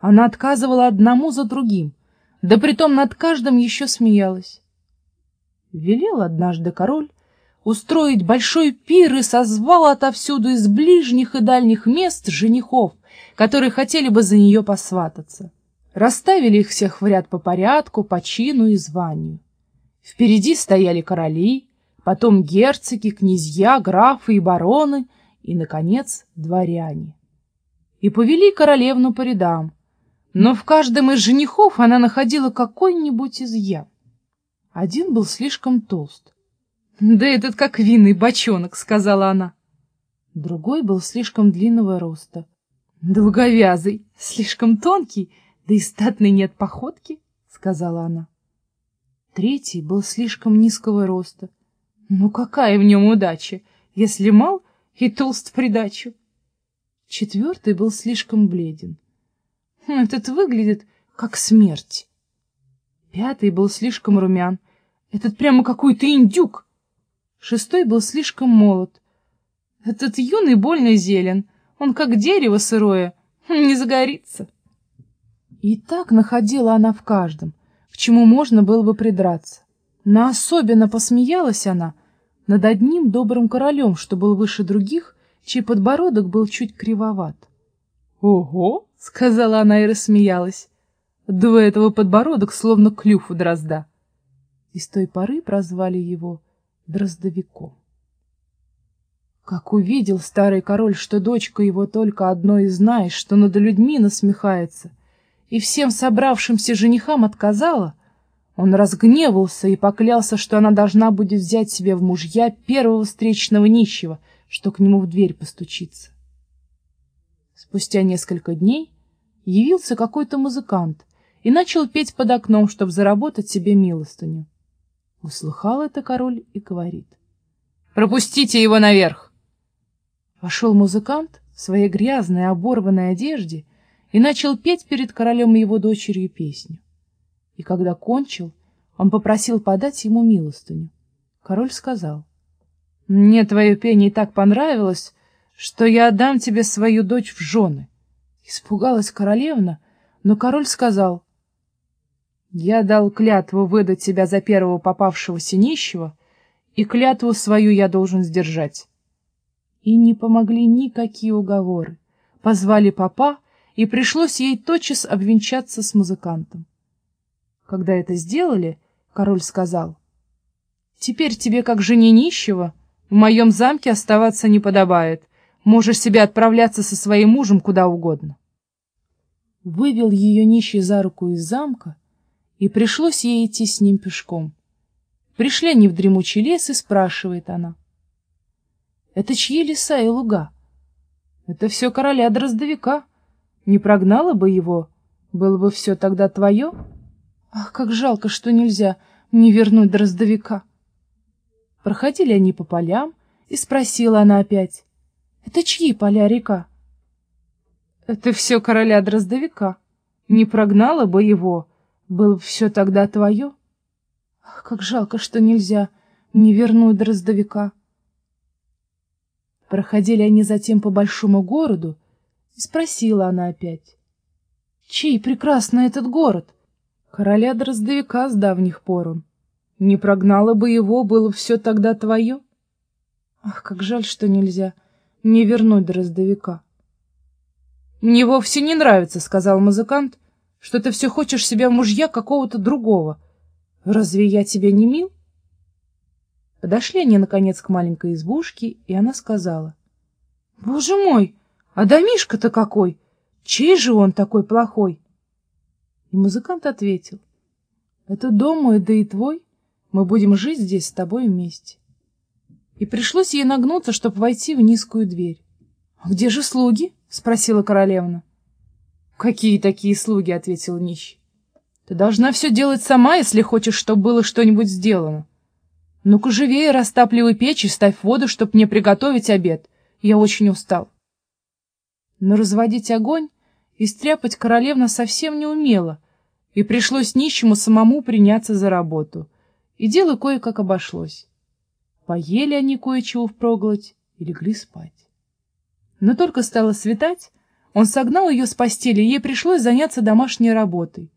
Она отказывала одному за другим, да притом над каждым еще смеялась. Велел однажды король устроить большой пир и созвал отовсюду из ближних и дальних мест женихов, которые хотели бы за нее посвататься. Расставили их всех в ряд по порядку, по чину и званию. Впереди стояли короли, потом герцоги, князья, графы и бароны, и, наконец, дворяне. И повели королевну по рядам, но в каждом из женихов она находила какой-нибудь изъян. Один был слишком толст. «Да этот как винный бочонок», — сказала она. Другой был слишком длинного роста. «Долговязый, слишком тонкий, да и статный нет походки», — сказала она. Третий был слишком низкого роста. Ну какая в нем удача, если мал и толст в придачу? Четвертый был слишком бледен. Этот выглядит как смерть. Пятый был слишком румян. Этот прямо какой-то индюк. Шестой был слишком молод. Этот юный больно зелен. Он как дерево сырое, не загорится. И так находила она в каждом, к чему можно было бы придраться. Но особенно посмеялась она над одним добрым королем, что был выше других, чей подбородок был чуть кривоват. «Ого!» — сказала она и рассмеялась. «Да у этого подбородок словно клюв у дрозда». И с той поры прозвали его Дроздовиком. Как увидел старый король, что дочка его только одно и знает, что над людьми насмехается, и всем собравшимся женихам отказала, он разгневался и поклялся, что она должна будет взять себе в мужья первого встречного нищего, что к нему в дверь постучится. Спустя несколько дней явился какой-то музыкант и начал петь под окном, чтобы заработать себе милостыню. Услыхал это король и говорит. «Пропустите его наверх!» Вошел музыкант в своей грязной оборванной одежде и начал петь перед королем и его дочерью песню. И когда кончил, он попросил подать ему милостыню. Король сказал, «Мне твое пение так понравилось, что я отдам тебе свою дочь в жены». Испугалась королевна, но король сказал, «Я дал клятву выдать тебя за первого попавшегося нищего, и клятву свою я должен сдержать». И не помогли никакие уговоры. Позвали папа, и пришлось ей тотчас обвенчаться с музыкантом. Когда это сделали, король сказал, «Теперь тебе, как жене нищего, в моем замке оставаться не подобает. Можешь себе отправляться со своим мужем куда угодно». Вывел ее нищий за руку из замка, и пришлось ей идти с ним пешком. Пришли они в дремучий лес, и спрашивает она. «Это чьи леса и луга?» «Это все короля Дроздовика», не прогнала бы его, было бы все тогда твое. Ах, как жалко, что нельзя не вернуть дроздовика. Проходили они по полям, и спросила она опять. Это чьи поля река? Это все короля дроздовика. Не прогнала бы его, было бы все тогда твое. Ах, как жалко, что нельзя не вернуть дроздовика. Проходили они затем по большому городу, и спросила она опять. «Чей прекрасный этот город?» «Короля Дроздовика с давних пор он. Не прогнала бы его, было все тогда твое». «Ах, как жаль, что нельзя не вернуть Дроздовика». «Мне вовсе не нравится», — сказал музыкант, — «что ты все хочешь себя мужья какого-то другого. Разве я тебе не мил?» Подошли они, наконец, к маленькой избушке, и она сказала. «Боже мой, а домишка-то какой! Чей же он такой плохой? И музыкант ответил. Это дом мой, да и твой. Мы будем жить здесь с тобой вместе. И пришлось ей нагнуться, чтобы войти в низкую дверь. — А где же слуги? — спросила королевна. — Какие такие слуги? — ответил нищий. — Ты должна все делать сама, если хочешь, чтобы было что-нибудь сделано. Ну-ка живее растапливай печь и ставь воду, чтобы мне приготовить обед. Я очень устал. Но разводить огонь и стряпать королевна совсем не умела, и пришлось нищему самому приняться за работу. И дело кое-как обошлось. Поели они кое-чего впроголодь и легли спать. Но только стало светать, Он согнал ее с постели, и ей пришлось заняться домашней работой.